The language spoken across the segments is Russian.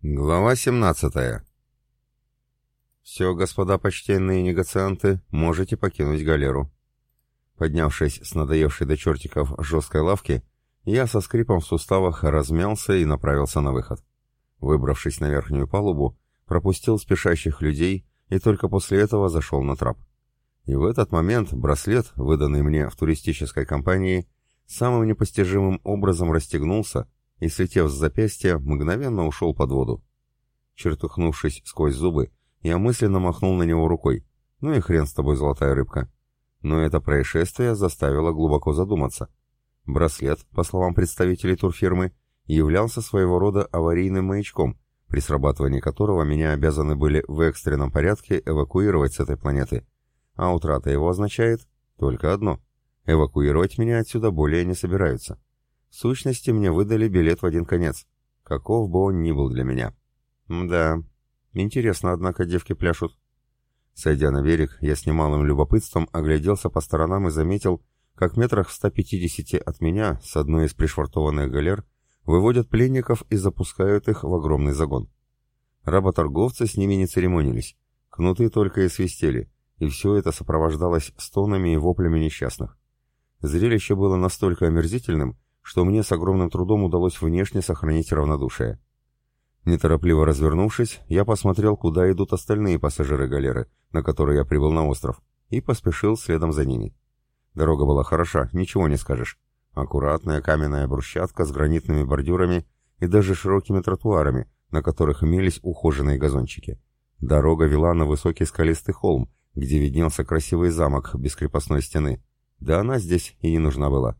Глава 17. Все, господа почтенные негацианты, можете покинуть галеру. Поднявшись с надоевшей до чертиков жесткой лавки, я со скрипом в суставах размялся и направился на выход. Выбравшись на верхнюю палубу, пропустил спешащих людей и только после этого зашел на трап. И в этот момент браслет, выданный мне в туристической компании, самым непостижимым образом расстегнулся, и, слетев с запястья, мгновенно ушел под воду. Чертыхнувшись сквозь зубы, я мысленно махнул на него рукой. Ну и хрен с тобой, золотая рыбка. Но это происшествие заставило глубоко задуматься. Браслет, по словам представителей турфирмы, являлся своего рода аварийным маячком, при срабатывании которого меня обязаны были в экстренном порядке эвакуировать с этой планеты. А утрата его означает только одно — эвакуировать меня отсюда более не собираются. В сущности, мне выдали билет в один конец, каков бы он ни был для меня. Да, интересно, однако, девки пляшут. Сойдя на берег, я с немалым любопытством огляделся по сторонам и заметил, как метрах в 150 от меня с одной из пришвартованных галер выводят пленников и запускают их в огромный загон. Работорговцы с ними не церемонились, кнуты только и свистели, и все это сопровождалось стонами и воплями несчастных. Зрелище было настолько омерзительным, что мне с огромным трудом удалось внешне сохранить равнодушие. Неторопливо развернувшись, я посмотрел, куда идут остальные пассажиры галеры, на которой я прибыл на остров, и поспешил следом за ними. Дорога была хороша, ничего не скажешь. Аккуратная каменная брусчатка с гранитными бордюрами и даже широкими тротуарами, на которых имелись ухоженные газончики. Дорога вела на высокий скалистый холм, где виднелся красивый замок без крепостной стены. Да она здесь и не нужна была.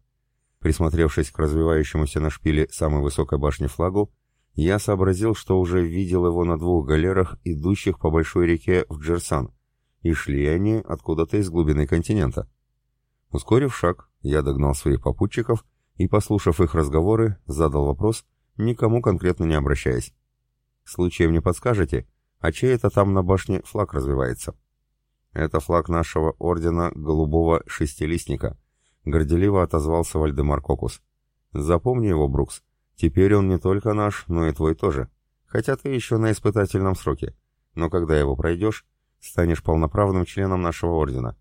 Присмотревшись к развивающемуся на шпиле самой высокой башни флагу, я сообразил, что уже видел его на двух галерах, идущих по большой реке в Джерсан, и шли они откуда-то из глубины континента. Ускорив шаг, я догнал своих попутчиков и, послушав их разговоры, задал вопрос, никому конкретно не обращаясь. «Случаем не подскажете, а чей это там на башне флаг развивается?» «Это флаг нашего ордена Голубого Шестилистника», — горделиво отозвался Вальдемар Кокус. «Запомни его, Брукс. Теперь он не только наш, но и твой тоже. Хотя ты еще на испытательном сроке. Но когда его пройдешь, станешь полноправным членом нашего ордена.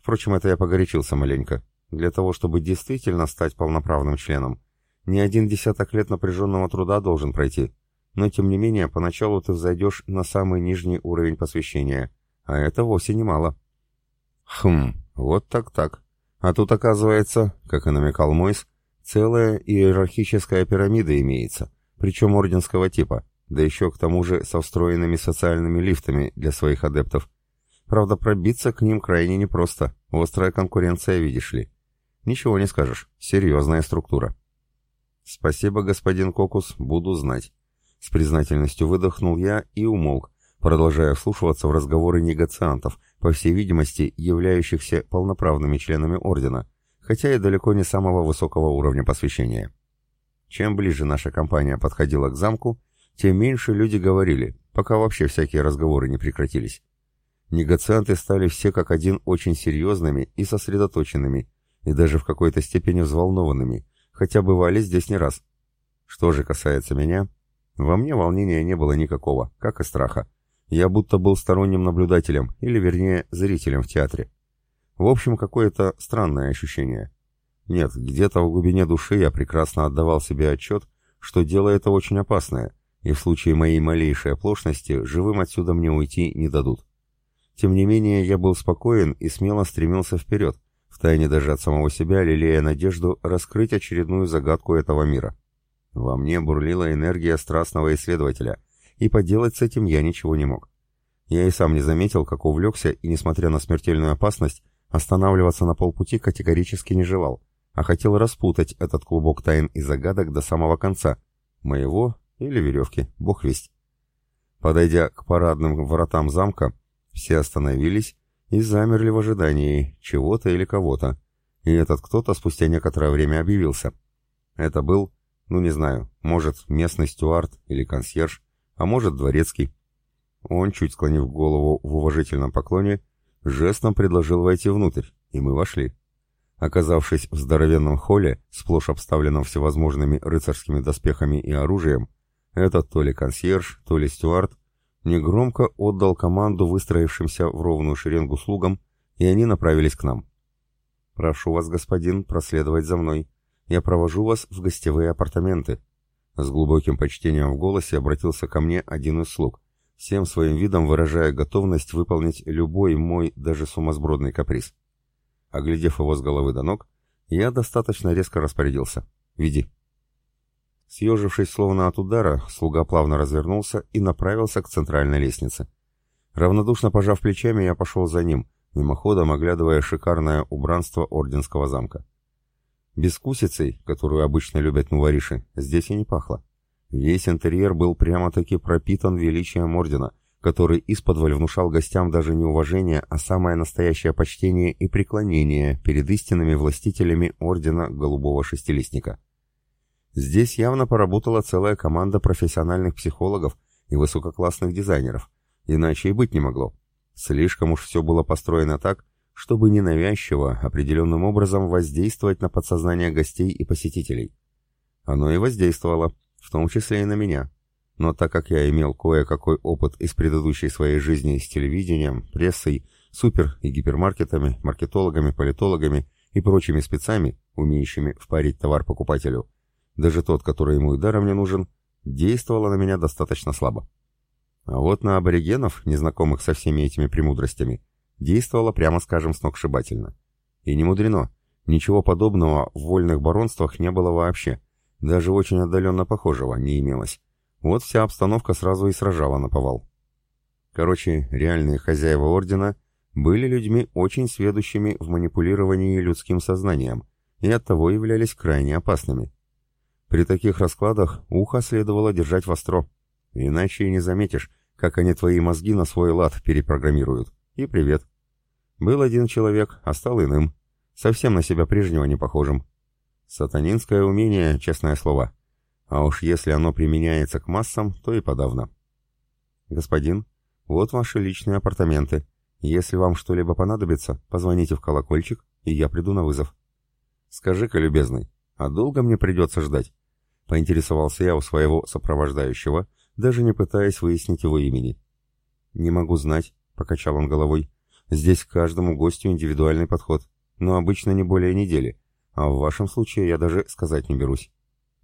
Впрочем, это я погорячился маленько. Для того, чтобы действительно стать полноправным членом, не один десяток лет напряженного труда должен пройти. Но, тем не менее, поначалу ты взойдешь на самый нижний уровень посвящения. А это вовсе немало. Хм, вот так-так. А тут, оказывается, как и намекал Мойс, Целая иерархическая пирамида имеется, причем орденского типа, да еще к тому же со встроенными социальными лифтами для своих адептов. Правда, пробиться к ним крайне непросто, острая конкуренция, видишь ли. Ничего не скажешь, серьезная структура. Спасибо, господин Кокус, буду знать. С признательностью выдохнул я и умолк, продолжая вслушиваться в разговоры негациантов, по всей видимости, являющихся полноправными членами Ордена, хотя и далеко не самого высокого уровня посвящения. Чем ближе наша компания подходила к замку, тем меньше люди говорили, пока вообще всякие разговоры не прекратились. Негацианты стали все как один очень серьезными и сосредоточенными, и даже в какой-то степени взволнованными, хотя бывали здесь не раз. Что же касается меня, во мне волнения не было никакого, как и страха. Я будто был сторонним наблюдателем, или вернее, зрителем в театре. В общем, какое-то странное ощущение. Нет, где-то в глубине души я прекрасно отдавал себе отчет, что дело это очень опасное, и в случае моей малейшей оплошности живым отсюда мне уйти не дадут. Тем не менее, я был спокоен и смело стремился вперед, втайне даже от самого себя, лелея надежду раскрыть очередную загадку этого мира. Во мне бурлила энергия страстного исследователя, и поделать с этим я ничего не мог. Я и сам не заметил, как увлекся, и, несмотря на смертельную опасность, Останавливаться на полпути категорически не желал, а хотел распутать этот клубок тайн и загадок до самого конца, моего или веревки, бог весть. Подойдя к парадным воротам замка, все остановились и замерли в ожидании чего-то или кого-то, и этот кто-то спустя некоторое время объявился. Это был, ну не знаю, может местный стюард или консьерж, а может дворецкий. Он, чуть склонив голову в уважительном поклоне, жестом предложил войти внутрь, и мы вошли. Оказавшись в здоровенном холле, сплошь обставленном всевозможными рыцарскими доспехами и оружием, Этот то ли консьерж, то ли стюард негромко отдал команду выстроившимся в ровную шеренгу слугам, и они направились к нам. «Прошу вас, господин, проследовать за мной. Я провожу вас в гостевые апартаменты». С глубоким почтением в голосе обратился ко мне один из слуг, всем своим видом выражая готовность выполнить любой мой, даже сумасбродный каприз. Оглядев его с головы до ног, я достаточно резко распорядился. «Веди». Съежившись словно от удара, слуга плавно развернулся и направился к центральной лестнице. Равнодушно пожав плечами, я пошел за ним, мимоходом оглядывая шикарное убранство Орденского замка. Бескусицей, которую обычно любят нувориши, здесь и не пахло. Весь интерьер был прямо-таки пропитан величием Ордена, который исподволь внушал гостям даже не уважение, а самое настоящее почтение и преклонение перед истинными властителями Ордена Голубого Шестилистника. Здесь явно поработала целая команда профессиональных психологов и высококлассных дизайнеров, иначе и быть не могло. Слишком уж все было построено так, чтобы ненавязчиво, определенным образом воздействовать на подсознание гостей и посетителей. Оно и воздействовало, в том числе и на меня. Но так как я имел кое-какой опыт из предыдущей своей жизни с телевидением, прессой, супер- и гипермаркетами, маркетологами, политологами и прочими спецами, умеющими впарить товар покупателю, даже тот, который ему и даром не нужен, действовало на меня достаточно слабо. А вот на аборигенов, незнакомых со всеми этими премудростями, действовало, прямо скажем, сногсшибательно. И не мудрено, ничего подобного в вольных баронствах не было вообще, даже очень отдаленно похожего не имелось. Вот вся обстановка сразу и сражала на повал. Короче, реальные хозяева ордена были людьми очень сведущими в манипулировании людским сознанием и оттого являлись крайне опасными. При таких раскладах ухо следовало держать востро, иначе и не заметишь, как они твои мозги на свой лад перепрограммируют. И привет. Был один человек, а стал иным. Совсем на себя прежнего не похожим. Сатанинское умение, честное слово. А уж если оно применяется к массам, то и подавно. Господин, вот ваши личные апартаменты. Если вам что-либо понадобится, позвоните в колокольчик, и я приду на вызов. Скажи-ка, любезный, а долго мне придется ждать? Поинтересовался я у своего сопровождающего, даже не пытаясь выяснить его имени. «Не могу знать», — покачал он головой. «Здесь к каждому гостю индивидуальный подход, но обычно не более недели, а в вашем случае я даже сказать не берусь».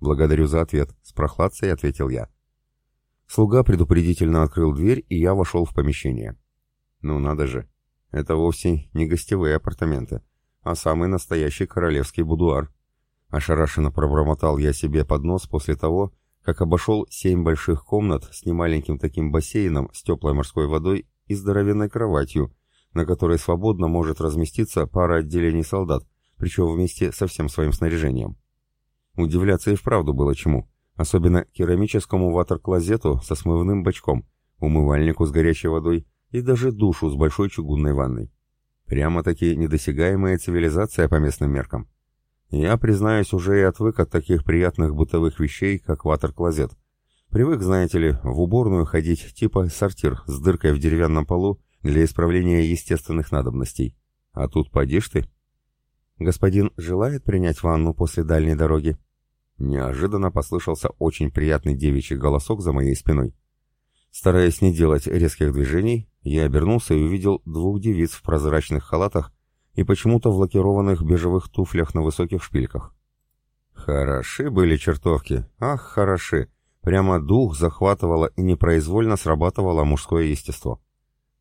«Благодарю за ответ», — с прохладцей ответил я. Слуга предупредительно открыл дверь, и я вошел в помещение. «Ну надо же, это вовсе не гостевые апартаменты, а самый настоящий королевский будуар». Ошарашенно пробормотал я себе под нос после того, как обошел семь больших комнат с немаленьким таким бассейном с теплой морской водой и здоровенной кроватью, на которой свободно может разместиться пара отделений солдат, причем вместе со всем своим снаряжением. Удивляться и вправду было чему, особенно керамическому ватер-клозету со смывным бачком, умывальнику с горячей водой и даже душу с большой чугунной ванной. Прямо-таки недосягаемая цивилизация по местным меркам. Я, признаюсь, уже и отвык от таких приятных бытовых вещей, как ватер-клозет. Привык, знаете ли, в уборную ходить типа сортир с дыркой в деревянном полу для исправления естественных надобностей. А тут подишь ты. Господин желает принять ванну после дальней дороги? Неожиданно послышался очень приятный девичий голосок за моей спиной. Стараясь не делать резких движений, я обернулся и увидел двух девиц в прозрачных халатах и почему-то в лакированных бежевых туфлях на высоких шпильках. Хороши были чертовки, ах, хороши. Прямо дух захватывало и непроизвольно срабатывало мужское естество.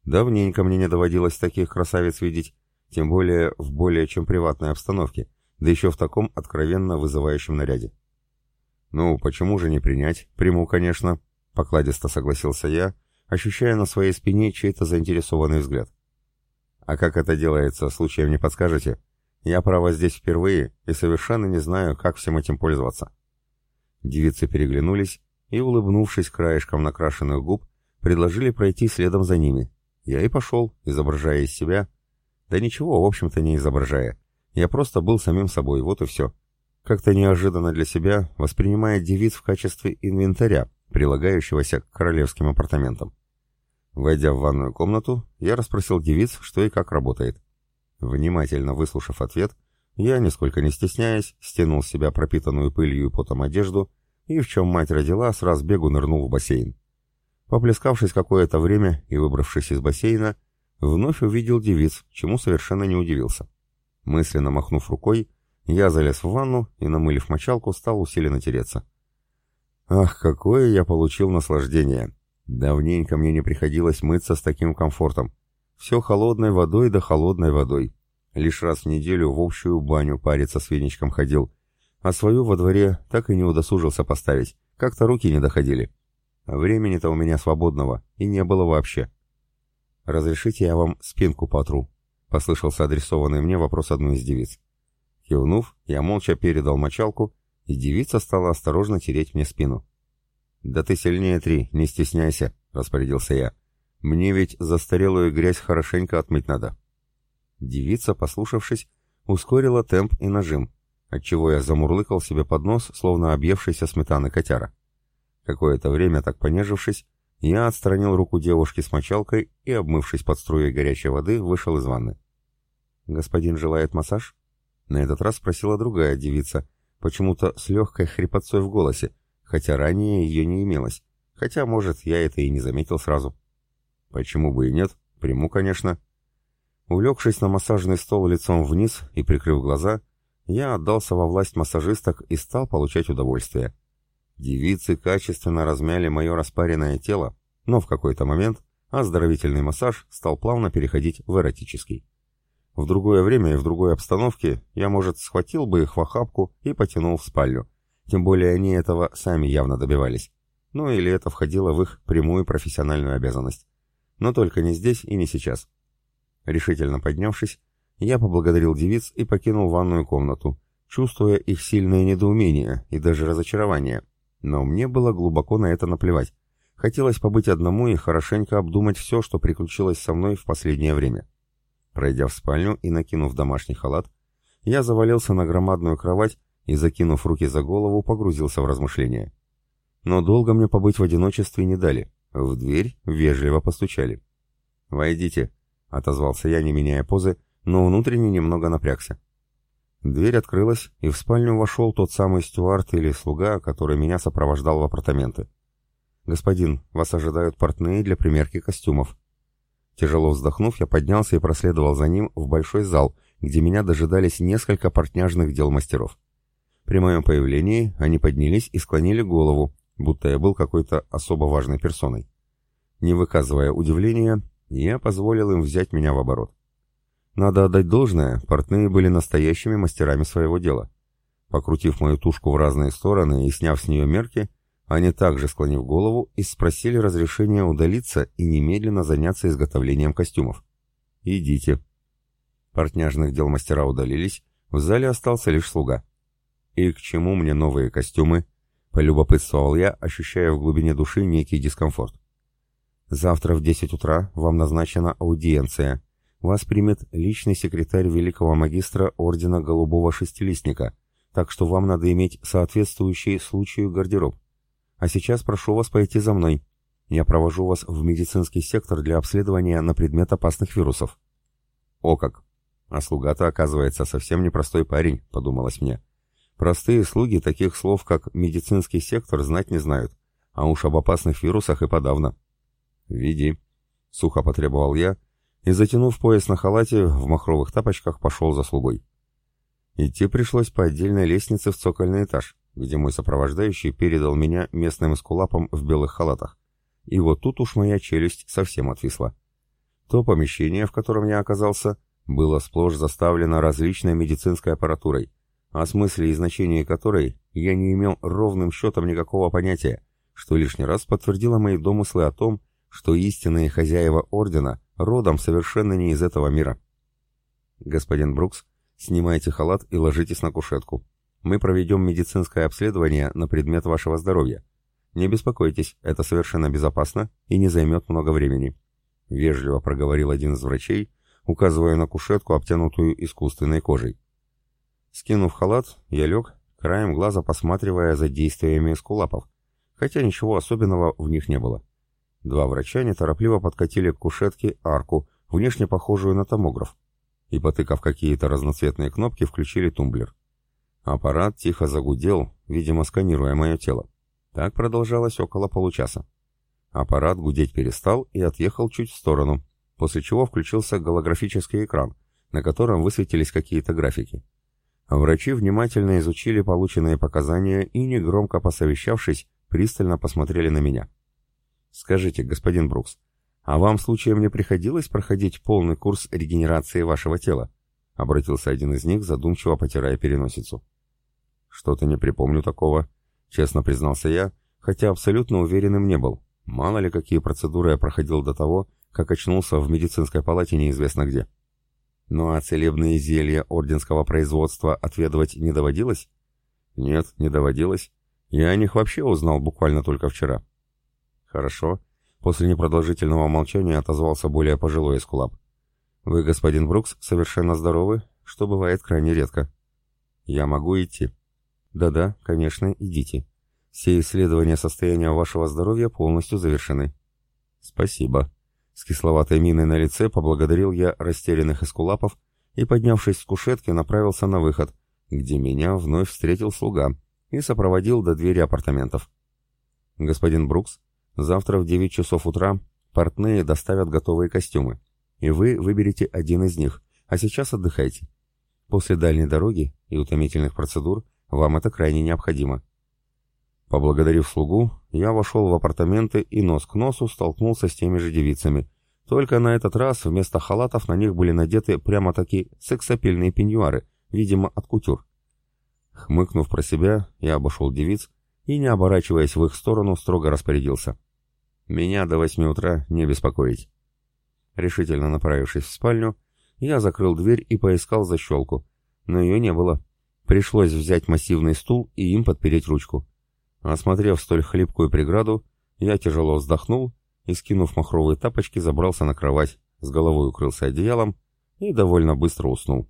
Давненько мне не доводилось таких красавиц видеть, тем более в более чем приватной обстановке, да еще в таком откровенно вызывающем наряде. «Ну, почему же не принять? Приму, конечно», — покладисто согласился я, ощущая на своей спине чей-то заинтересованный взгляд. А как это делается, случаем не подскажете? Я, право, здесь впервые и совершенно не знаю, как всем этим пользоваться». Девицы переглянулись и, улыбнувшись краешком накрашенных губ, предложили пройти следом за ними. Я и пошел, изображая из себя. Да ничего, в общем-то, не изображая. Я просто был самим собой, вот и все. Как-то неожиданно для себя, воспринимая девиц в качестве инвентаря, прилагающегося к королевским апартаментам. Войдя в ванную комнату, я расспросил девиц, что и как работает. Внимательно выслушав ответ, я, нисколько не стесняясь, стянул с себя пропитанную пылью и потом одежду и, в чем мать родила, с разбегу нырнул в бассейн. Поплескавшись какое-то время и выбравшись из бассейна, вновь увидел девиц, чему совершенно не удивился. Мысленно махнув рукой, я залез в ванну и, намылив мочалку, стал усиленно тереться. Ах, какое я получил наслаждение! Давненько мне не приходилось мыться с таким комфортом. Все холодной водой да холодной водой. Лишь раз в неделю в общую баню париться с веничком ходил, а свою во дворе так и не удосужился поставить, как-то руки не доходили. Времени-то у меня свободного и не было вообще. «Разрешите я вам спинку потру?» — послышался адресованный мне вопрос одной из девиц. Кивнув, я молча передал мочалку, и девица стала осторожно тереть мне спину. «Да ты сильнее три, не стесняйся», — распорядился я. «Мне ведь застарелую грязь хорошенько отмыть надо». Девица, послушавшись, ускорила темп и нажим, отчего я замурлыкал себе под нос, словно объевшийся сметаны котяра. Какое-то время, так понежившись, я отстранил руку девушки с мочалкой и, обмывшись под струей горячей воды, вышел из ванны. «Господин желает массаж?» На этот раз спросила другая девица, почему-то с легкой хрипотцой в голосе, хотя ранее ее не имелось, хотя, может, я это и не заметил сразу. «Почему бы и нет? Приму, конечно». Улегшись на массажный стол лицом вниз и прикрыв глаза, я отдался во власть массажисток и стал получать удовольствие. Девицы качественно размяли мое распаренное тело, но в какой-то момент оздоровительный массаж стал плавно переходить в эротический. В другое время и в другой обстановке я, может, схватил бы их в охапку и потянул в спальню. Тем более они этого сами явно добивались. Ну или это входило в их прямую профессиональную обязанность. Но только не здесь и не сейчас. Решительно поднявшись, я поблагодарил девиц и покинул ванную комнату, чувствуя их сильное недоумение и даже разочарование, но мне было глубоко на это наплевать. Хотелось побыть одному и хорошенько обдумать все, что приключилось со мной в последнее время. Пройдя в спальню и накинув домашний халат, я завалился на громадную кровать и, закинув руки за голову, погрузился в размышления. Но долго мне побыть в одиночестве не дали. В дверь вежливо постучали. «Войдите», — отозвался я, не меняя позы, но внутренне немного напрягся. Дверь открылась, и в спальню вошел тот самый стюард или слуга, который меня сопровождал в апартаменты. «Господин, вас ожидают портные для примерки костюмов». Тяжело вздохнув, я поднялся и проследовал за ним в большой зал, где меня дожидались несколько портняжных дел мастеров. При моем появлении они поднялись и склонили голову, будто я был какой-то особо важной персоной. Не выказывая удивления, я позволил им взять меня в оборот. Надо отдать должное, портные были настоящими мастерами своего дела. Покрутив мою тушку в разные стороны и сняв с нее мерки, они также, склонив голову, и спросили разрешения удалиться и немедленно заняться изготовлением костюмов. «Идите». Портняжных дел мастера удалились, в зале остался лишь слуга. «И к чему мне новые костюмы?» — полюбопытствовал я, ощущая в глубине души некий дискомфорт. «Завтра в десять утра вам назначена аудиенция», вас примет личный секретарь великого магистра Ордена Голубого Шестилистника, так что вам надо иметь соответствующий случаю гардероб. А сейчас прошу вас пойти за мной. Я провожу вас в медицинский сектор для обследования на предмет опасных вирусов». «О как! А слуга-то, оказывается, совсем непростой парень», — подумалось мне. «Простые слуги таких слов, как «медицинский сектор», знать не знают, а уж об опасных вирусах и подавно». «Веди», — сухо потребовал я, — и, затянув пояс на халате, в махровых тапочках пошел за слугой. Идти пришлось по отдельной лестнице в цокольный этаж, где мой сопровождающий передал меня местным эскулапам в белых халатах. И вот тут уж моя челюсть совсем отвисла. То помещение, в котором я оказался, было сплошь заставлено различной медицинской аппаратурой, о смысле и значении которой я не имел ровным счетом никакого понятия, что лишний раз подтвердило мои домыслы о том, что истинные хозяева Ордена родом совершенно не из этого мира. Господин Брукс, снимайте халат и ложитесь на кушетку. Мы проведем медицинское обследование на предмет вашего здоровья. Не беспокойтесь, это совершенно безопасно и не займет много времени. Вежливо проговорил один из врачей, указывая на кушетку, обтянутую искусственной кожей. Скинув халат, я лег, краем глаза посматривая за действиями эскулапов, хотя ничего особенного в них не было. Два врача неторопливо подкатили к кушетке арку, внешне похожую на томограф, и, потыкав какие-то разноцветные кнопки, включили тумблер. Аппарат тихо загудел, видимо, сканируя мое тело. Так продолжалось около получаса. Аппарат гудеть перестал и отъехал чуть в сторону, после чего включился голографический экран, на котором высветились какие-то графики. Врачи внимательно изучили полученные показания и, негромко посовещавшись, пристально посмотрели на меня. «Скажите, господин Брукс, а вам случаем не приходилось проходить полный курс регенерации вашего тела?» — обратился один из них, задумчиво потирая переносицу. «Что-то не припомню такого», — честно признался я, хотя абсолютно уверенным не был. Мало ли, какие процедуры я проходил до того, как очнулся в медицинской палате неизвестно где. Ну а целебные зелья орденского производства отведывать не доводилось? Нет, не доводилось. Я о них вообще узнал буквально только вчера. Хорошо. После непродолжительного молчания отозвался более пожилой эскулап. Вы, господин Брукс, совершенно здоровы, что бывает крайне редко. Я могу идти? Да-да, конечно, идите. Все исследования состояния вашего здоровья полностью завершены. Спасибо. С кисловатой миной на лице поблагодарил я растерянных эскулапов и, поднявшись с кушетки, направился на выход, где меня вновь встретил слуга и сопроводил до двери апартаментов. «Господин Брукс, завтра в 9 часов утра портные доставят готовые костюмы, и вы выберете один из них, а сейчас отдыхайте. После дальней дороги и утомительных процедур вам это крайне необходимо». Поблагодарив слугу, я вошел в апартаменты и нос к носу столкнулся с теми же девицами. Только на этот раз вместо халатов на них были надеты прямо-таки сексапильные пеньюары, видимо, от кутюр. Хмыкнув про себя, я обошел девиц и, не оборачиваясь в их сторону, строго распорядился. «Меня до восьми утра не беспокоить». Решительно направившись в спальню, я закрыл дверь и поискал защелку, но ее не было. Пришлось взять массивный стул и им подпереть ручку. Осмотрев столь хлипкую преграду, я тяжело вздохнул и, скинув махровые тапочки, забрался на кровать, с головой укрылся одеялом и довольно быстро уснул.